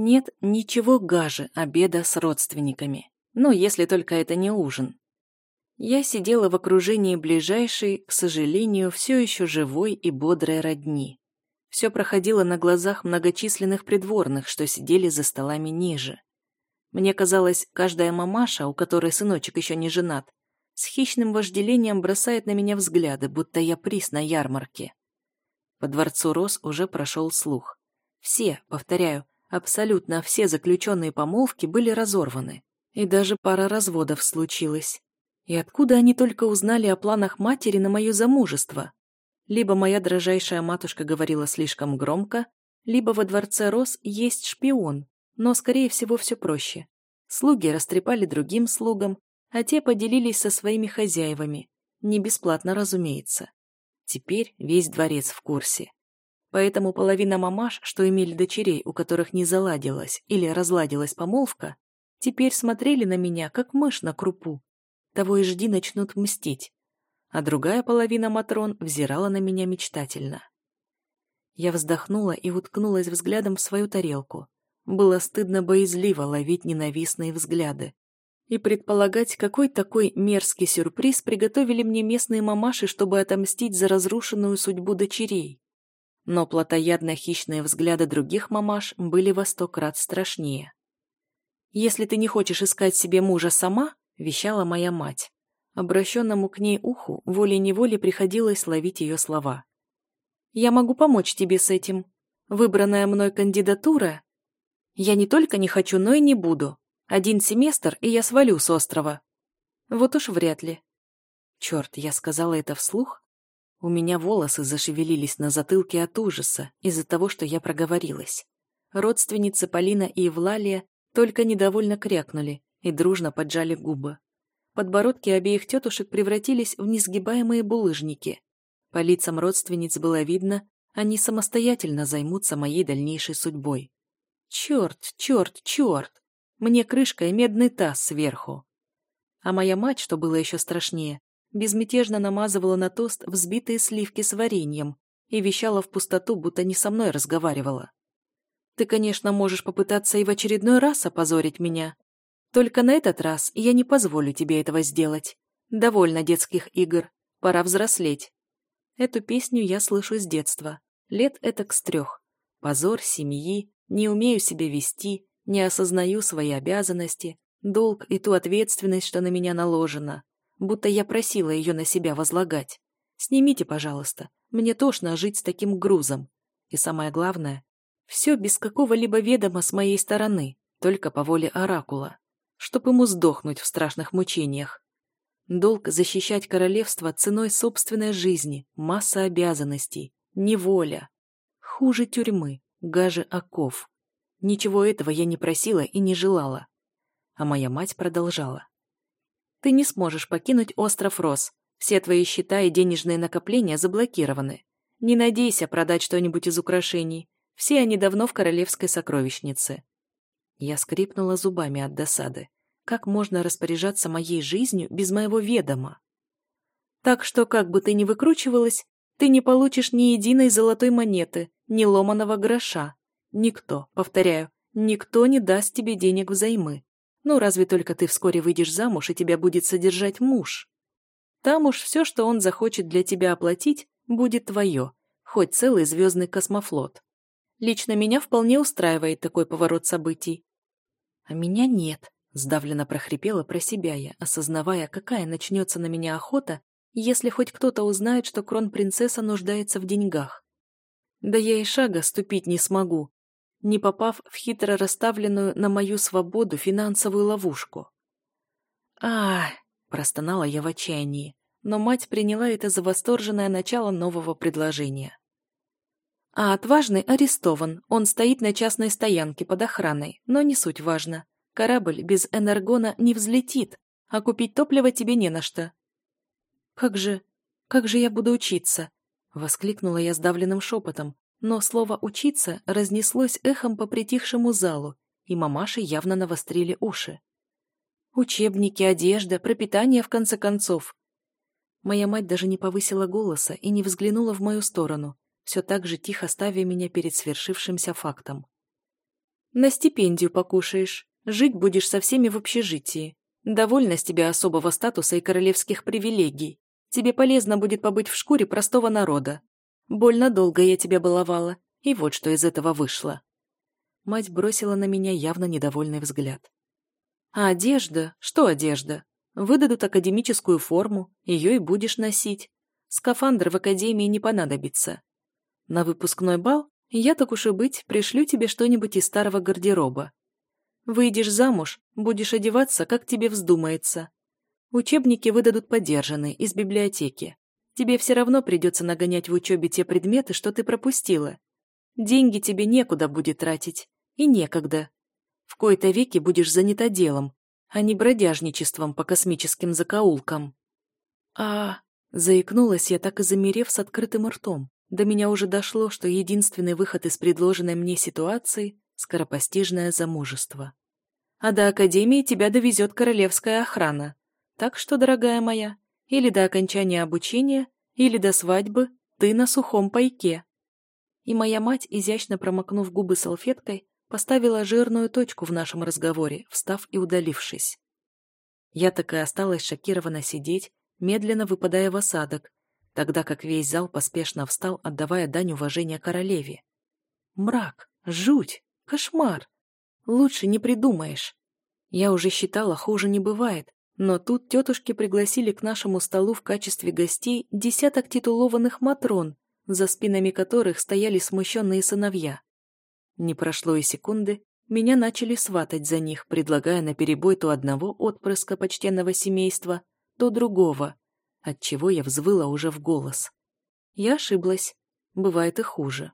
Нет ничего гаже обеда с родственниками. Ну, если только это не ужин. Я сидела в окружении ближайшей, к сожалению, все еще живой и бодрой родни. Все проходило на глазах многочисленных придворных, что сидели за столами ниже. Мне казалось, каждая мамаша, у которой сыночек еще не женат, с хищным вожделением бросает на меня взгляды, будто я приз на ярмарке. По дворцу Рос уже прошел слух. Все, повторяю, абсолютно все заключенные помолвки были разорваны. И даже пара разводов случилась. И откуда они только узнали о планах матери на мое замужество? Либо моя дрожайшая матушка говорила слишком громко, либо во дворце Рос есть шпион, но, скорее всего, все проще. Слуги растрепали другим слугам, а те поделились со своими хозяевами. Не бесплатно, разумеется. Теперь весь дворец в курсе. Поэтому половина мамаш, что имели дочерей, у которых не заладилась или разладилась помолвка, теперь смотрели на меня, как мышь на крупу. Того и жди начнут мстить. А другая половина Матрон взирала на меня мечтательно. Я вздохнула и уткнулась взглядом в свою тарелку. Было стыдно-боязливо ловить ненавистные взгляды и предполагать, какой такой мерзкий сюрприз приготовили мне местные мамаши, чтобы отомстить за разрушенную судьбу дочерей. Но плотоядно-хищные взгляды других мамаш были во сто крат страшнее. «Если ты не хочешь искать себе мужа сама», — вещала моя мать, обращенному к ней уху волей-неволей приходилось ловить ее слова. «Я могу помочь тебе с этим. Выбранная мной кандидатура я не только не хочу, но и не буду. Один семестр, и я свалю с острова. Вот уж вряд ли. Черт, я сказала это вслух? У меня волосы зашевелились на затылке от ужаса из-за того, что я проговорилась. Родственницы Полина и Евлалия только недовольно крякнули и дружно поджали губы. Подбородки обеих тетушек превратились в несгибаемые булыжники. По лицам родственниц было видно, они самостоятельно займутся моей дальнейшей судьбой. Черт, черт, черт! Мне крышка и медный таз сверху. А моя мать, что было еще страшнее, безмятежно намазывала на тост взбитые сливки с вареньем и вещала в пустоту, будто не со мной разговаривала. Ты, конечно, можешь попытаться и в очередной раз опозорить меня. Только на этот раз я не позволю тебе этого сделать. Довольно детских игр. Пора взрослеть. Эту песню я слышу с детства. Лет этак с трех. Позор семьи, не умею себя вести, не осознаю свои обязанности, долг и ту ответственность, что на меня наложена, будто я просила ее на себя возлагать. Снимите, пожалуйста, мне тошно жить с таким грузом. И самое главное, все без какого-либо ведома с моей стороны, только по воле Оракула, чтоб ему сдохнуть в страшных мучениях. Долг защищать королевство ценой собственной жизни, масса обязанностей, неволя. Хуже тюрьмы, гаже оков. Ничего этого я не просила и не желала. А моя мать продолжала. Ты не сможешь покинуть остров Рос. Все твои счета и денежные накопления заблокированы. Не надейся продать что-нибудь из украшений. Все они давно в королевской сокровищнице. Я скрипнула зубами от досады. Как можно распоряжаться моей жизнью без моего ведома? Так что, как бы ты ни выкручивалась, ты не получишь ни единой золотой монеты, ни ломаного гроша. Никто, повторяю, никто не даст тебе денег взаймы. Ну, разве только ты вскоре выйдешь замуж, и тебя будет содержать муж. Там уж все, что он захочет для тебя оплатить, будет твое, хоть целый звездный космофлот. Лично меня вполне устраивает такой поворот событий. А меня нет, сдавленно прохрипела про себя я, осознавая, какая начнется на меня охота, если хоть кто-то узнает, что кронпринцесса нуждается в деньгах. Да я и шага ступить не смогу, не попав в хитро расставленную на мою свободу финансовую ловушку. а простонала я в отчаянии, но мать приняла это за восторженное начало нового предложения. А отважный арестован, он стоит на частной стоянке под охраной, но не суть важно. Корабль без энергона не взлетит, а купить топливо тебе не на что. Как же, как же я буду учиться? Воскликнула я сдавленным шепотом, но слово «учиться» разнеслось эхом по притихшему залу, и мамаши явно навострили уши. «Учебники, одежда, пропитание, в конце концов». Моя мать даже не повысила голоса и не взглянула в мою сторону, все так же тихо ставя меня перед свершившимся фактом. На стипендию покушаешь, жить будешь со всеми в общежитии. Довольна с тебя особого статуса и королевских привилегий. Тебе полезно будет побыть в шкуре простого народа. Больно долго я тебя баловала, и вот что из этого вышло. Мать бросила на меня явно недовольный взгляд. А одежда? Что одежда? Выдадут академическую форму, ее и будешь носить. Скафандр в академии не понадобится. На выпускной бал я, так уж и быть, пришлю тебе что-нибудь из старого гардероба. Выйдешь замуж, будешь одеваться, как тебе вздумается. Учебники выдадут подержанные, из библиотеки. Тебе все равно придется нагонять в учебе те предметы, что ты пропустила. Деньги тебе некуда будет тратить. И некогда. В кои-то веки будешь занята делом, а не бродяжничеством по космическим закоулкам. А... Заикнулась я, так и замерев с открытым ртом. До меня уже дошло, что единственный выход из предложенной мне ситуации — скоропостижное замужество. А до Академии тебя довезет королевская охрана. Так что, дорогая моя, или до окончания обучения, или до свадьбы ты на сухом пайке. И моя мать, изящно промокнув губы салфеткой, поставила жирную точку в нашем разговоре, встав и удалившись. Я так и осталась шокированно сидеть, медленно выпадая в осадок, тогда как весь зал поспешно встал, отдавая дань уважения королеве. Мрак, жуть, кошмар. Лучше не придумаешь. Я уже считала, хуже не бывает, но тут тетушки пригласили к нашему столу в качестве гостей десяток титулованных матрон, за спинами которых стояли смущенные сыновья. Не прошло и секунды, меня начали сватать за них, предлагая наперебой то одного отпрыска почтенного семейства, то другого, отчего я взвыла уже в голос. Я ошиблась. Бывает и хуже.